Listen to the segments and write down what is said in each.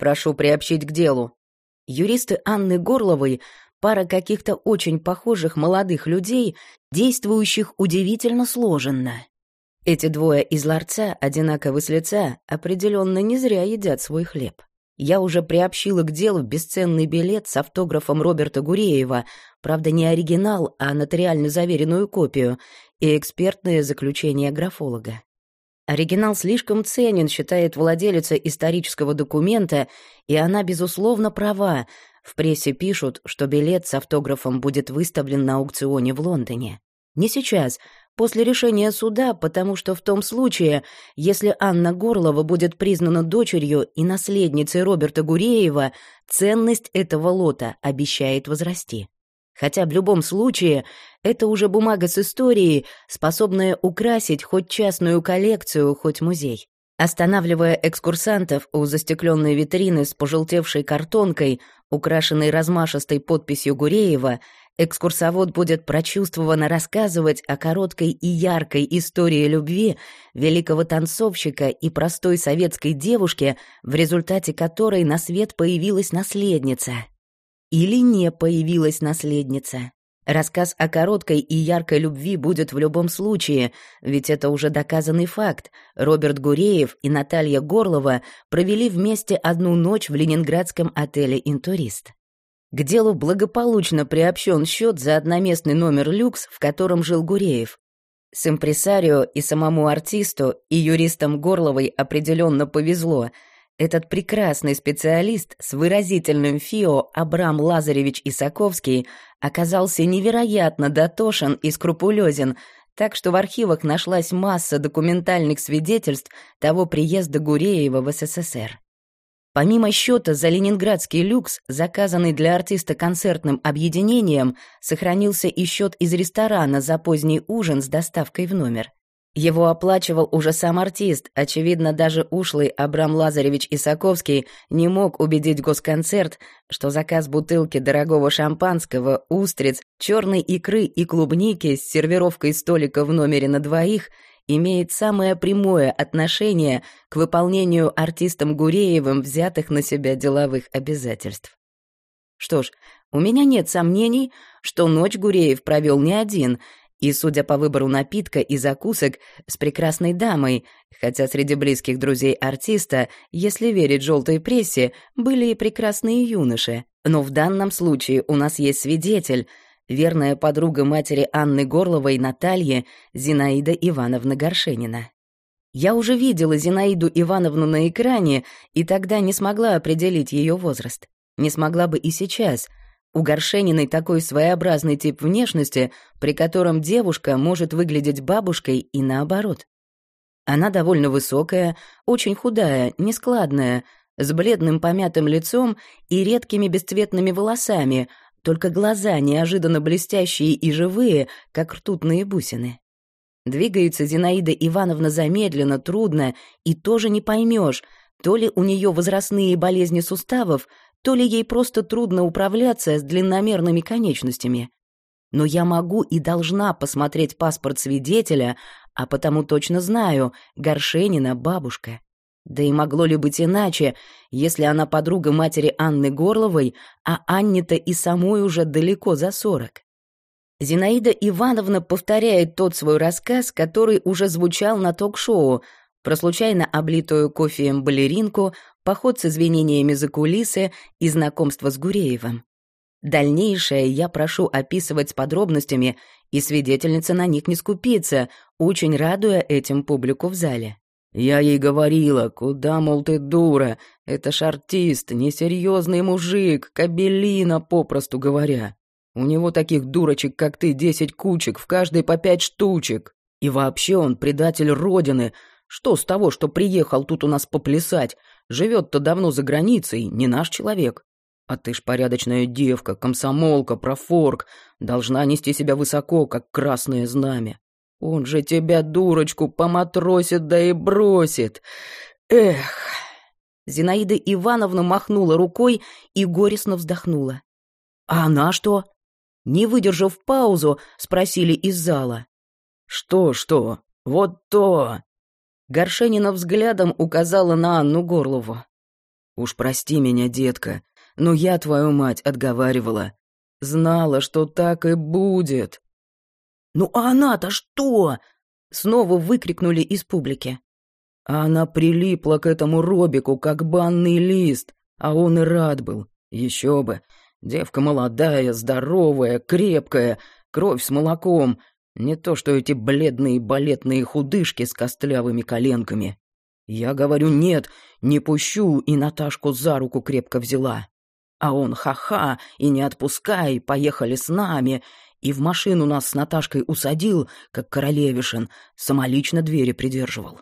Прошу приобщить к делу». Юристы Анны Горловой — пара каких-то очень похожих молодых людей, действующих удивительно сложенно. Эти двое из ларца, одинаковы с лица, определенно не зря едят свой хлеб. Я уже приобщила к делу бесценный билет с автографом Роберта Гуреева, правда, не оригинал, а нотариально заверенную копию, и экспертное заключение графолога. Оригинал слишком ценен, считает владелица исторического документа, и она, безусловно, права. В прессе пишут, что билет с автографом будет выставлен на аукционе в Лондоне. Не сейчас, после решения суда, потому что в том случае, если Анна Горлова будет признана дочерью и наследницей Роберта Гуреева, ценность этого лота обещает возрасти. Хотя в любом случае это уже бумага с историей, способная украсить хоть частную коллекцию, хоть музей. Останавливая экскурсантов у застекленной витрины с пожелтевшей картонкой, украшенной размашистой подписью Гуреева, экскурсовод будет прочувствованно рассказывать о короткой и яркой истории любви великого танцовщика и простой советской девушки, в результате которой на свет появилась наследница. Или не появилась наследница. Рассказ о короткой и яркой любви будет в любом случае, ведь это уже доказанный факт. Роберт Гуреев и Наталья Горлова провели вместе одну ночь в ленинградском отеле «Интурист». К делу благополучно приобщен счет за одноместный номер «Люкс», в котором жил Гуреев. С импресарио и самому артисту, и юристам Горловой определенно повезло — этот прекрасный специалист с выразительным ФИО Абрам Лазаревич Исаковский оказался невероятно дотошен и скрупулезен, так что в архивах нашлась масса документальных свидетельств того приезда Гуреева в СССР. Помимо счета за ленинградский люкс, заказанный для артиста концертным объединением, сохранился и счет из ресторана за поздний ужин с доставкой в номер. Его оплачивал уже сам артист. Очевидно, даже ушлый Абрам Лазаревич Исаковский не мог убедить госконцерт, что заказ бутылки дорогого шампанского, устриц, черной икры и клубники с сервировкой столика в номере на двоих имеет самое прямое отношение к выполнению артистом Гуреевым взятых на себя деловых обязательств. Что ж, у меня нет сомнений, что ночь Гуреев провел не один — и, судя по выбору напитка и закусок, с прекрасной дамой, хотя среди близких друзей артиста, если верить желтой прессе, были и прекрасные юноши. Но в данном случае у нас есть свидетель, верная подруга матери Анны Горловой Натальи, Зинаида Ивановна Горшенина. Я уже видела Зинаиду Ивановну на экране и тогда не смогла определить ее возраст. Не смогла бы и сейчас — у Горшениной такой своеобразный тип внешности, при котором девушка может выглядеть бабушкой и наоборот. Она довольно высокая, очень худая, нескладная, с бледным помятым лицом и редкими бесцветными волосами, только глаза неожиданно блестящие и живые, как ртутные бусины. Двигается Зинаида Ивановна замедленно, трудно, и тоже не поймешь, то ли у нее возрастные болезни суставов, то ли ей просто трудно управляться с длинномерными конечностями. Но я могу и должна посмотреть паспорт свидетеля, а потому точно знаю, Горшенина бабушка. Да и могло ли быть иначе, если она подруга матери Анны Горловой, а Анне-то и самой уже далеко за сорок? Зинаида Ивановна повторяет тот свой рассказ, который уже звучал на ток-шоу, про случайно облитую кофеем балеринку, поход с извинениями за кулисы и знакомство с Гуреевым. Дальнейшее я прошу описывать с подробностями, и свидетельница на них не скупится, очень радуя этим публику в зале. «Я ей говорила, куда, мол, ты дура, это ж артист, несерьезный мужик, кабелина, попросту говоря. У него таких дурочек, как ты, десять кучек, в каждой по пять штучек. И вообще он предатель Родины, что с того, что приехал тут у нас поплясать? Живет-то давно за границей, не наш человек. А ты ж порядочная девка, комсомолка, профорк, должна нести себя высоко, как красное знамя. Он же тебя, дурочку, поматросит да и бросит. Эх!» Зинаида Ивановна махнула рукой и горестно вздохнула. «А она что?» Не выдержав паузу, спросили из зала. «Что, что? Вот то!» Горшенина взглядом указала на Анну Горлову. Уж прости меня, детка, но я твою мать отговаривала. Знала, что так и будет». «Ну а она-то что?» — снова выкрикнули из публики. А она прилипла к этому Робику, как банный лист, а он и рад был. Еще бы. Девка молодая, здоровая, крепкая, кровь с молоком. Не то что эти бледные балетные худышки с костлявыми коленками. Я говорю «нет, не пущу», и Наташку за руку крепко взяла. А он ха-ха, и не отпускай, поехали с нами. И в машину нас с Наташкой усадил, как королевишин, самолично двери придерживал.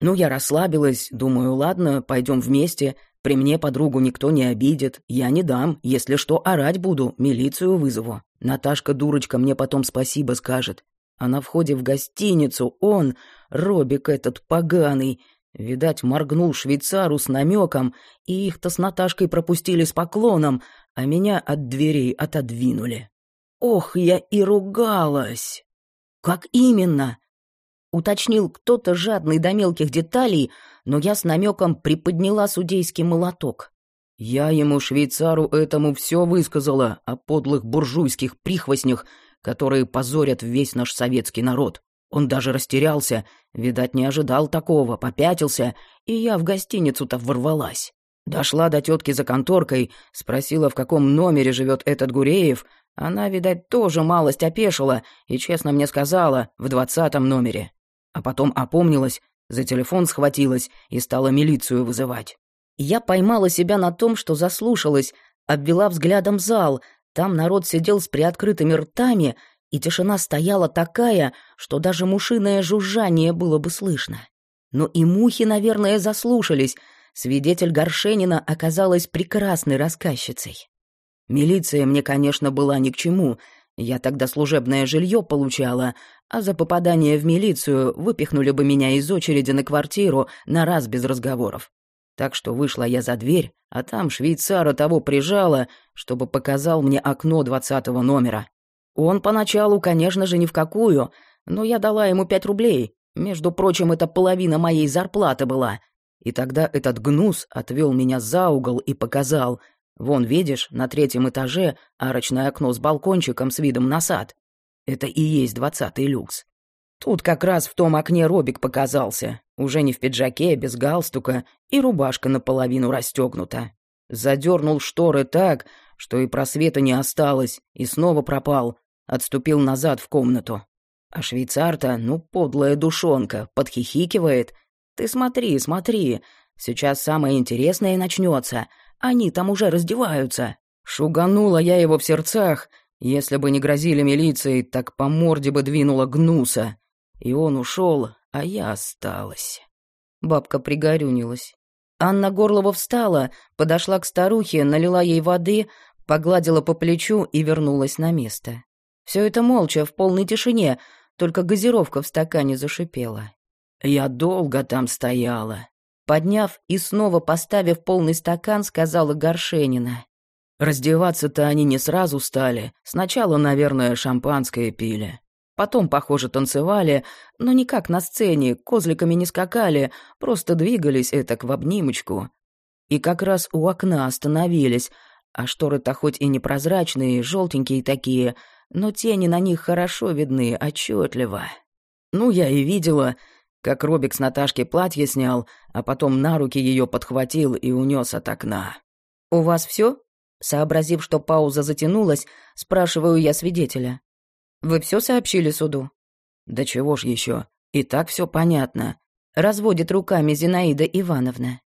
Ну, я расслабилась, думаю, ладно, пойдем вместе. При мне подругу никто не обидит. Я не дам. Если что, орать буду, милицию вызову. Наташка, дурочка, мне потом спасибо скажет. А на входе в гостиницу он, Робик этот поганый, видать, моргнул швейцару с намеком, и их-то с Наташкой пропустили с поклоном, а меня от дверей отодвинули. Ох, я и ругалась. Как именно? уточнил кто-то жадный до мелких деталей, но я с намеком приподняла судейский молоток. Я ему, швейцару, этому все высказала о подлых буржуйских прихвостнях, которые позорят весь наш советский народ. Он даже растерялся, видать, не ожидал такого, попятился, и я в гостиницу-то ворвалась. Дошла до тетки за конторкой, спросила, в каком номере живет этот Гуреев. Она, видать, тоже малость опешила и честно мне сказала, в двадцатом номере а потом опомнилась, за телефон схватилась и стала милицию вызывать. Я поймала себя на том, что заслушалась, обвела взглядом зал. Там народ сидел с приоткрытыми ртами, и тишина стояла такая, что даже мушиное жужжание было бы слышно. Но и мухи, наверное, заслушались. Свидетель Горшенина оказалась прекрасной рассказчицей. Милиция мне, конечно, была ни к чему. Я тогда служебное жилье получала, а за попадание в милицию выпихнули бы меня из очереди на квартиру на раз без разговоров. Так что вышла я за дверь, а там швейцара того прижала, чтобы показал мне окно двадцатого номера. Он поначалу, конечно же, ни в какую, но я дала ему пять рублей. Между прочим, это половина моей зарплаты была. И тогда этот гнус отвел меня за угол и показал. Вон, видишь, на третьем этаже арочное окно с балкончиком с видом на сад. Это и есть двадцатый люкс. Тут как раз в том окне Робик показался, уже не в пиджаке, без галстука, и рубашка наполовину расстегнута. Задернул шторы так, что и просвета не осталось, и снова пропал, отступил назад в комнату. А швейцар-то, ну, подлая душонка, подхихикивает. Ты смотри, смотри, сейчас самое интересное начнется. Они там уже раздеваются. Шуганула я его в сердцах — если бы не грозили милицией, так по морде бы двинула гнуса. И он ушел, а я осталась. Бабка пригорюнилась. Анна Горлова встала, подошла к старухе, налила ей воды, погладила по плечу и вернулась на место. Все это молча, в полной тишине, только газировка в стакане зашипела. Я долго там стояла. Подняв и снова поставив полный стакан, сказала Горшенина. Раздеваться-то они не сразу стали. Сначала, наверное, шампанское пили. Потом, похоже, танцевали, но никак на сцене, козликами не скакали, просто двигались этак в обнимочку. И как раз у окна остановились, а шторы-то хоть и непрозрачные, желтенькие такие, но тени на них хорошо видны, отчетливо. Ну, я и видела, как Робик с Наташки платье снял, а потом на руки ее подхватил и унес от окна. «У вас все? Сообразив, что пауза затянулась, спрашиваю я свидетеля. «Вы все сообщили суду?» «Да чего ж еще? И так все понятно», — разводит руками Зинаида Ивановна.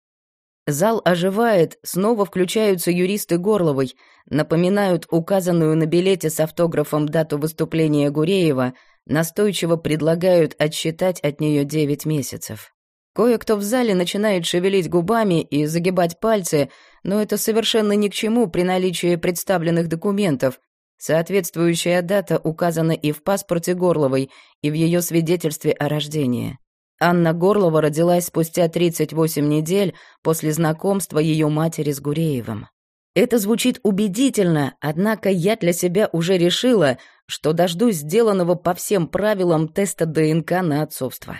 Зал оживает, снова включаются юристы Горловой, напоминают указанную на билете с автографом дату выступления Гуреева, настойчиво предлагают отсчитать от нее девять месяцев. Кое-кто в зале начинает шевелить губами и загибать пальцы, но это совершенно ни к чему при наличии представленных документов. Соответствующая дата указана и в паспорте Горловой, и в ее свидетельстве о рождении. Анна Горлова родилась спустя 38 недель после знакомства ее матери с Гуреевым. Это звучит убедительно, однако я для себя уже решила, что дождусь сделанного по всем правилам теста ДНК на отцовство.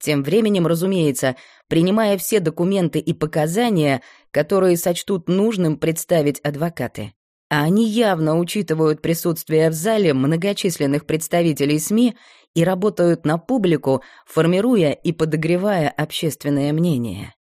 Тем временем, разумеется, принимая все документы и показания, которые сочтут нужным представить адвокаты. А они явно учитывают присутствие в зале многочисленных представителей СМИ и работают на публику, формируя и подогревая общественное мнение.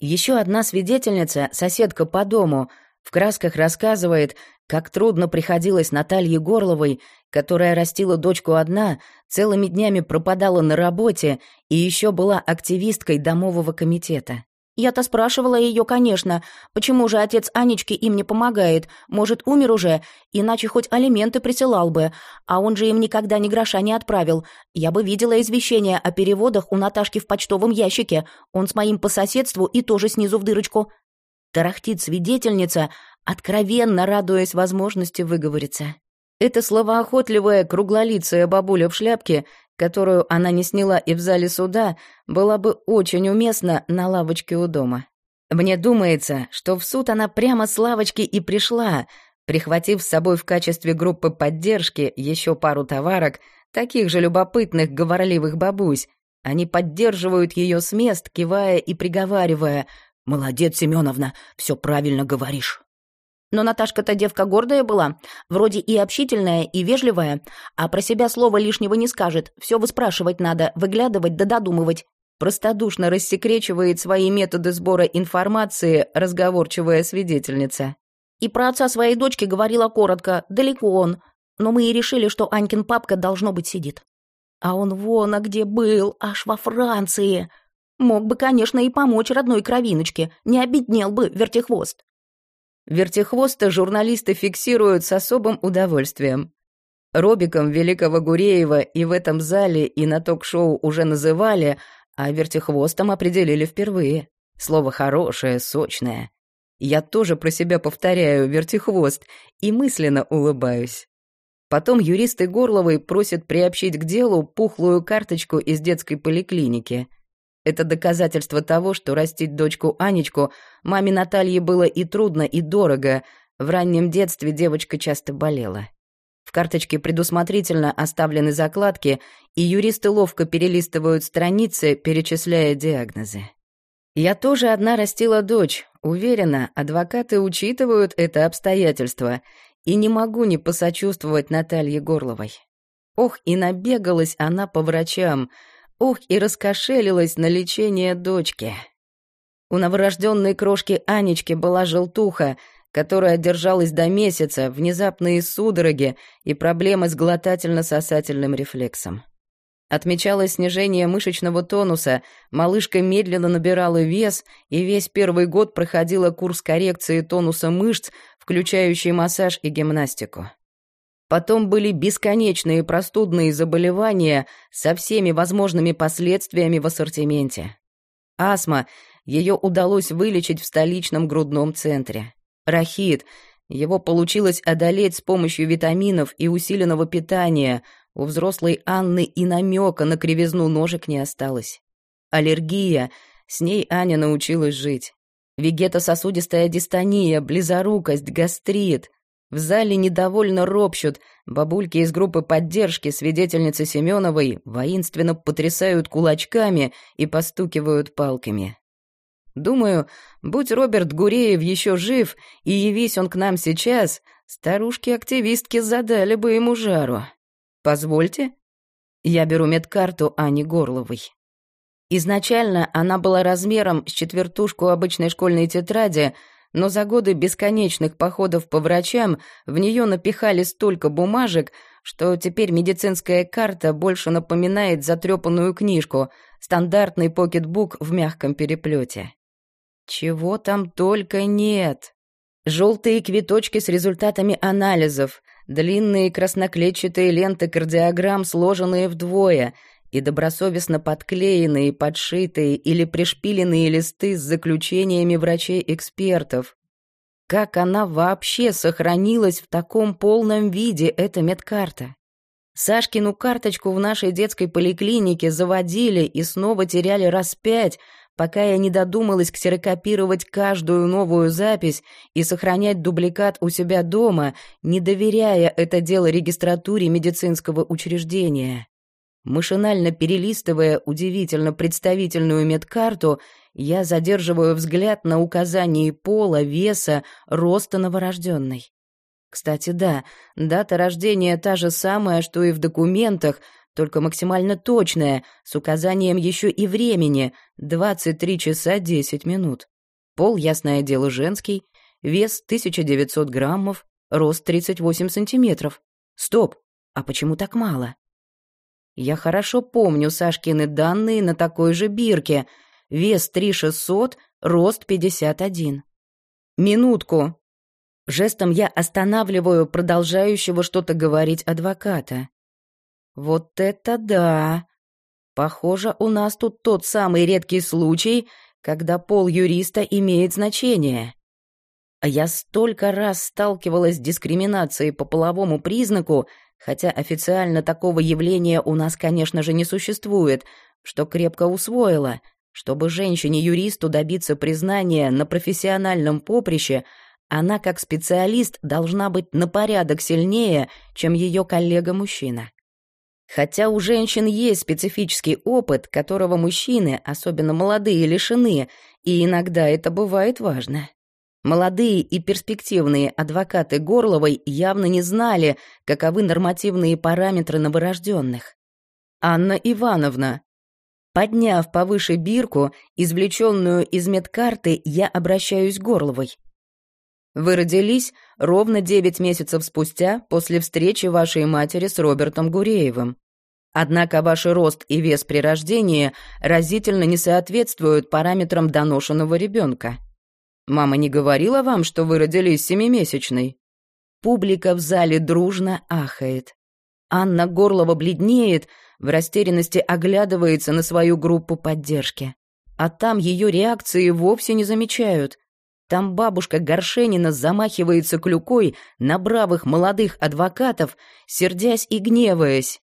Еще одна свидетельница, соседка по дому, в красках рассказывает, как трудно приходилось Наталье Горловой, которая растила дочку одна, целыми днями пропадала на работе и еще была активисткой домового комитета. Я-то спрашивала ее, конечно, почему же отец Анечки им не помогает, может, умер уже, иначе хоть алименты присылал бы, а он же им никогда ни гроша не отправил. Я бы видела извещение о переводах у Наташки в почтовом ящике, он с моим по соседству и тоже снизу в дырочку. Тарахтит свидетельница, откровенно радуясь возможности выговориться. Эта словоохотливая круглолицая бабуля в шляпке, которую она не сняла и в зале суда, была бы очень уместна на лавочке у дома. Мне думается, что в суд она прямо с лавочки и пришла, прихватив с собой в качестве группы поддержки еще пару товарок, таких же любопытных говорливых бабусь. Они поддерживают ее с мест, кивая и приговаривая «Молодец, Семеновна, все правильно говоришь». Но Наташка-то девка гордая была, вроде и общительная, и вежливая, а про себя слова лишнего не скажет, все выспрашивать надо, выглядывать да додумывать. Простодушно рассекречивает свои методы сбора информации разговорчивая свидетельница. И про отца своей дочки говорила коротко, далеко он, но мы и решили, что Анькин папка должно быть сидит. А он вон, а где был, аж во Франции. Мог бы, конечно, и помочь родной кровиночке, не обеднел бы вертихвост. Вертихвоста журналисты фиксируют с особым удовольствием. Робиком Великого Гуреева и в этом зале, и на ток-шоу уже называли, а вертихвостом определили впервые. Слово хорошее, сочное. Я тоже про себя повторяю «вертихвост» и мысленно улыбаюсь. Потом юристы Горловой просят приобщить к делу пухлую карточку из детской поликлиники — это доказательство того, что растить дочку Анечку маме Наталье было и трудно, и дорого. В раннем детстве девочка часто болела. В карточке предусмотрительно оставлены закладки, и юристы ловко перелистывают страницы, перечисляя диагнозы. Я тоже одна растила дочь. Уверена, адвокаты учитывают это обстоятельство, и не могу не посочувствовать Наталье Горловой. Ох, и набегалась она по врачам — Ох, и раскошелилась на лечение дочки. У новорожденной крошки Анечки была желтуха, которая держалась до месяца, внезапные судороги и проблемы с глотательно-сосательным рефлексом. Отмечалось снижение мышечного тонуса, малышка медленно набирала вес и весь первый год проходила курс коррекции тонуса мышц, включающий массаж и гимнастику. Потом были бесконечные простудные заболевания со всеми возможными последствиями в ассортименте. Астма, ее удалось вылечить в столичном грудном центре. Рахит, его получилось одолеть с помощью витаминов и усиленного питания. У взрослой Анны и намека на кривизну ножек не осталось. Аллергия, с ней Аня научилась жить. Вегетососудистая дистония, близорукость, гастрит. В зале недовольно ропщут, бабульки из группы поддержки свидетельницы Семеновой воинственно потрясают кулачками и постукивают палками. Думаю, будь Роберт Гуреев еще жив, и явись он к нам сейчас, старушки-активистки задали бы ему жару. Позвольте? Я беру медкарту Ани Горловой. Изначально она была размером с четвертушку обычной школьной тетради, но за годы бесконечных походов по врачам в нее напихали столько бумажек, что теперь медицинская карта больше напоминает затрепанную книжку, стандартный покетбук в мягком переплете. Чего там только нет. Желтые квиточки с результатами анализов, длинные красноклетчатые ленты кардиограмм, сложенные вдвое — и добросовестно подклеенные, подшитые или пришпиленные листы с заключениями врачей-экспертов. Как она вообще сохранилась в таком полном виде, эта медкарта? Сашкину карточку в нашей детской поликлинике заводили и снова теряли раз пять, пока я не додумалась ксерокопировать каждую новую запись и сохранять дубликат у себя дома, не доверяя это дело регистратуре медицинского учреждения. Машинально перелистывая удивительно представительную медкарту, я задерживаю взгляд на указании пола, веса, роста новорожденной. Кстати, да, дата рождения та же самая, что и в документах, только максимально точная, с указанием еще и времени — 23 часа 10 минут. Пол, ясное дело, женский, вес 1900 граммов, рост 38 сантиметров. Стоп, а почему так мало? Я хорошо помню Сашкины данные на такой же бирке. Вес 3600, рост 51. Минутку. Жестом я останавливаю продолжающего что-то говорить адвоката. Вот это да! Похоже, у нас тут тот самый редкий случай, когда пол юриста имеет значение. Я столько раз сталкивалась с дискриминацией по половому признаку, хотя официально такого явления у нас, конечно же, не существует, что крепко усвоила. Чтобы женщине-юристу добиться признания на профессиональном поприще, она как специалист должна быть на порядок сильнее, чем ее коллега-мужчина. Хотя у женщин есть специфический опыт, которого мужчины, особенно молодые, лишены, и иногда это бывает важно. Молодые и перспективные адвокаты Горловой явно не знали, каковы нормативные параметры новорожденных. Анна Ивановна. Подняв повыше бирку, извлеченную из медкарты, я обращаюсь к Горловой. Вы родились ровно девять месяцев спустя после встречи вашей матери с Робертом Гуреевым. Однако ваш рост и вес при рождении разительно не соответствуют параметрам доношенного ребенка. Мама не говорила вам, что вы родились семимесячной? Публика в зале дружно ахает. Анна Горлова бледнеет, в растерянности оглядывается на свою группу поддержки. А там ее реакции вовсе не замечают. Там бабушка Горшенина замахивается клюкой на бравых молодых адвокатов, сердясь и гневаясь.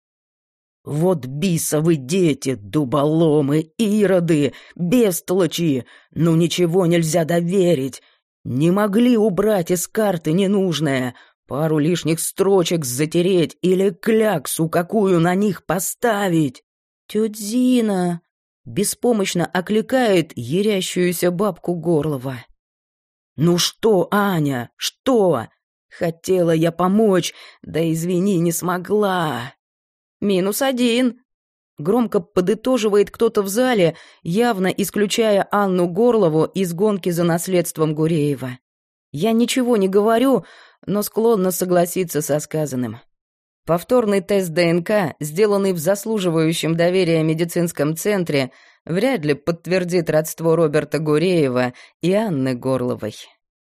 «Вот бисовы дети, дуболомы, ироды, бестолочи! Ну ничего нельзя доверить! Не могли убрать из карты ненужное, пару лишних строчек затереть или кляксу какую на них поставить!» «Тетя Зина!» — беспомощно окликает ярящуюся бабку Горлова. «Ну что, Аня, что? Хотела я помочь, да извини, не смогла». «Минус один», — громко подытоживает кто-то в зале, явно исключая Анну Горлову из гонки за наследством Гуреева. Я ничего не говорю, но склонна согласиться со сказанным. Повторный тест ДНК, сделанный в заслуживающем доверия медицинском центре, вряд ли подтвердит родство Роберта Гуреева и Анны Горловой.